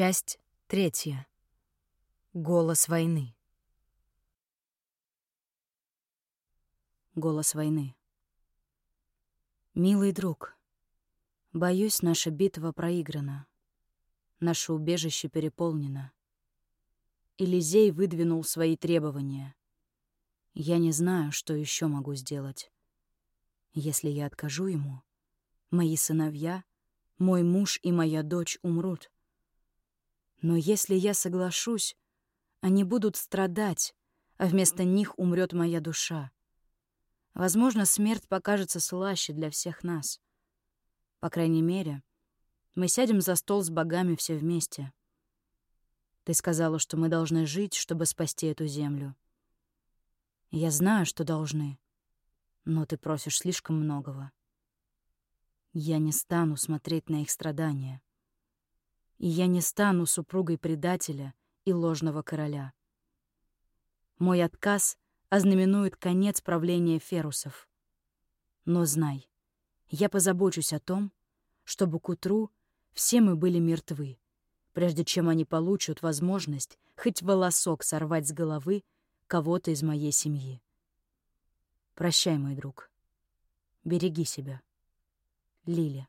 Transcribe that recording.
Часть третья. Голос войны. Голос войны. Милый друг, боюсь, наша битва проиграна. Наше убежище переполнено. Элизей выдвинул свои требования. Я не знаю, что еще могу сделать. Если я откажу ему, мои сыновья, мой муж и моя дочь умрут. Но если я соглашусь, они будут страдать, а вместо них умрет моя душа. Возможно, смерть покажется слаще для всех нас. По крайней мере, мы сядем за стол с богами все вместе. Ты сказала, что мы должны жить, чтобы спасти эту землю. Я знаю, что должны, но ты просишь слишком многого. Я не стану смотреть на их страдания и я не стану супругой предателя и ложного короля. Мой отказ ознаменует конец правления ферусов. Но знай, я позабочусь о том, чтобы к утру все мы были мертвы, прежде чем они получат возможность хоть волосок сорвать с головы кого-то из моей семьи. Прощай, мой друг. Береги себя. Лиля.